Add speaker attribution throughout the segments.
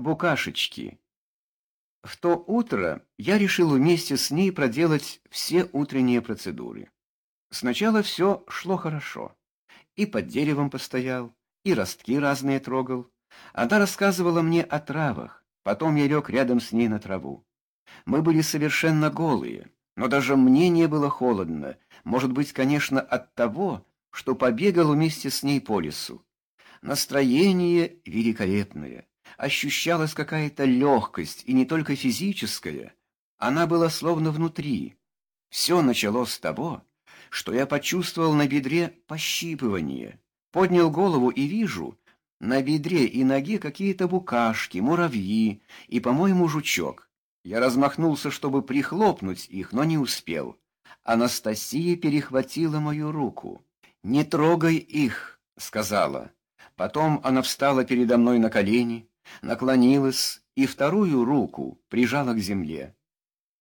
Speaker 1: Букашечки. В то утро я решил вместе с ней проделать все утренние процедуры. Сначала все шло хорошо. И под деревом постоял, и ростки разные трогал. Она рассказывала мне о травах, потом я лег рядом с ней на траву. Мы были совершенно голые, но даже мне не было холодно, может быть, конечно, от того, что побегал вместе с ней по лесу. Настроение великолепное ощущалась какая-то легкость, и не только физическая. Она была словно внутри. Все началось с того, что я почувствовал на бедре пощипывание. Поднял голову и вижу, на бедре и ноге какие-то букашки, муравьи и, по-моему, жучок. Я размахнулся, чтобы прихлопнуть их, но не успел. Анастасия перехватила мою руку. «Не трогай их», — сказала. Потом она встала передо мной на колени, наклонилась и вторую руку прижала к земле.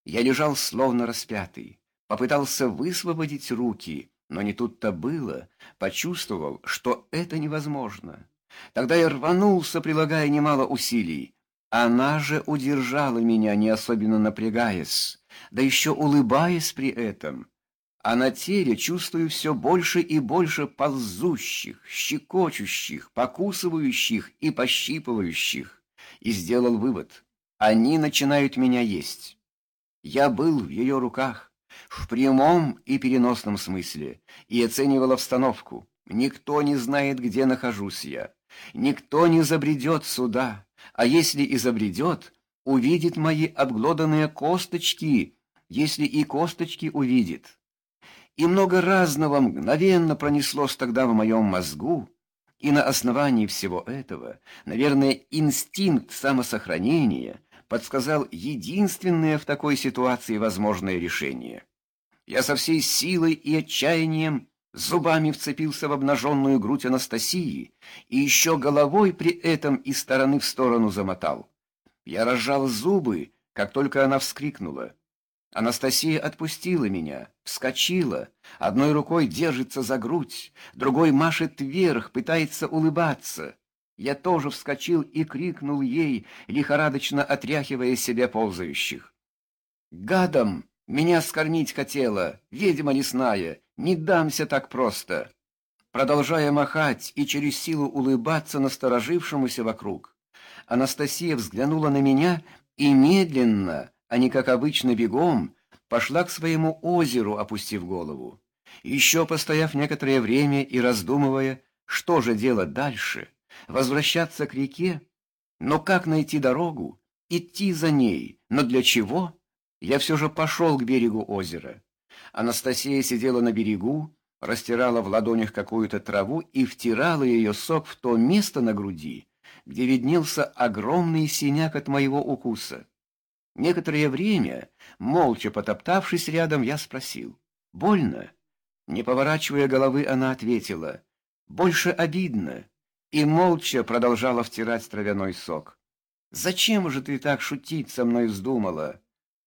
Speaker 1: Я лежал словно распятый, попытался высвободить руки, но не тут-то было, почувствовал, что это невозможно. Тогда я рванулся, прилагая немало усилий. Она же удержала меня, не особенно напрягаясь, да еще улыбаясь при этом. А на теле чувствую все больше и больше ползущих, щекочущих, покусывающих и пощипывающих. И сделал вывод. Они начинают меня есть. Я был в ее руках, в прямом и переносном смысле, и оценивал обстановку. Никто не знает, где нахожусь я. Никто не забредет сюда, а если и забредет, увидит мои обглоданные косточки, если и косточки увидит и много разного мгновенно пронеслось тогда в моем мозгу, и на основании всего этого, наверное, инстинкт самосохранения подсказал единственное в такой ситуации возможное решение. Я со всей силой и отчаянием зубами вцепился в обнаженную грудь Анастасии и еще головой при этом из стороны в сторону замотал. Я разжал зубы, как только она вскрикнула. Анастасия отпустила меня, вскочила, одной рукой держится за грудь, другой машет вверх, пытается улыбаться. Я тоже вскочил и крикнул ей, лихорадочно отряхивая себя ползающих. «Гадом! Меня скормить хотела, ведьма лесная! Не дамся так просто!» Продолжая махать и через силу улыбаться насторожившемуся вокруг, Анастасия взглянула на меня и медленно, не как обычно бегом, пошла к своему озеру, опустив голову. Еще постояв некоторое время и раздумывая, что же делать дальше, возвращаться к реке, но как найти дорогу, идти за ней, но для чего, я все же пошел к берегу озера. Анастасия сидела на берегу, растирала в ладонях какую-то траву и втирала ее сок в то место на груди, где виднелся огромный синяк от моего укуса. Некоторое время, молча потоптавшись рядом, я спросил. «Больно?» Не поворачивая головы, она ответила. «Больше обидно». И молча продолжала втирать травяной сок. «Зачем же ты так шутить со мной вздумала?»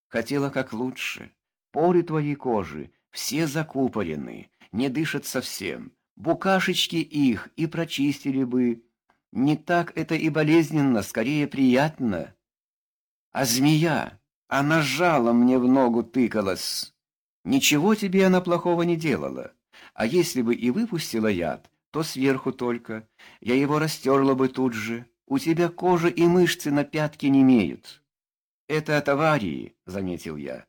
Speaker 1: «Хотела как лучше. Поры твоей кожи все закупорены, не дышат совсем. Букашечки их и прочистили бы. Не так это и болезненно, скорее приятно». А змея, она жала мне в ногу тыкалась. Ничего тебе она плохого не делала. А если бы и выпустила яд, то сверху только. Я его растерла бы тут же. У тебя кожа и мышцы на пятке не имеют. Это от аварии, заметил я.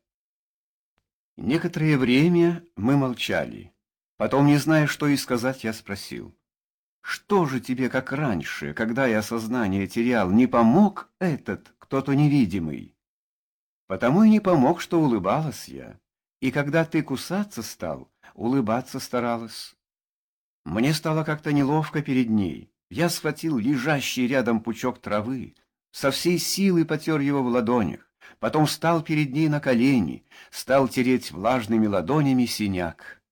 Speaker 1: Некоторое время мы молчали. Потом, не зная, что и сказать, я спросил. Что же тебе, как раньше, когда я сознание терял, не помог этот кто-то невидимый? Потому и не помог, что улыбалась я. И когда ты кусаться стал, улыбаться старалась. Мне стало как-то неловко перед ней. Я схватил лежащий рядом пучок травы, со всей силы потер его в ладонях, потом встал перед ней на колени, стал тереть влажными ладонями синяк.